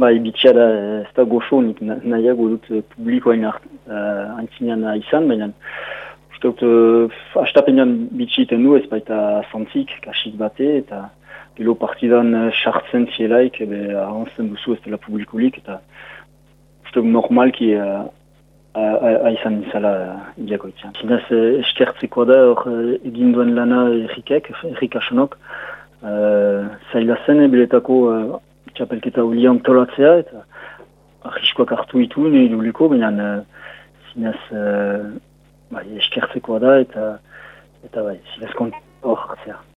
Bai, bitxia da, ez da goxo, nik nahiago dut publikoain antzinean izan, baina uste dut, uh, astapenean bitxiten du ez baita zantzik, kasik bate, eta gero partidan sartzen uh, zielaik, ebe ahonzen duzu ez dela publikulik, eta uste dut normalki uh, aizan izala uh, idiako itzian. Zinez, eskertzeko da, hor egin duen lana errikek, errik asonok, uh, zaila zen, ebiletako uh, txapelketa ulian tolatzea, eta ahiskoak hartu itu, nahi duliko, baina uh, zinez uh, bai, eskertzekoa da, eta eta bai, zinez kontu hor hartzea.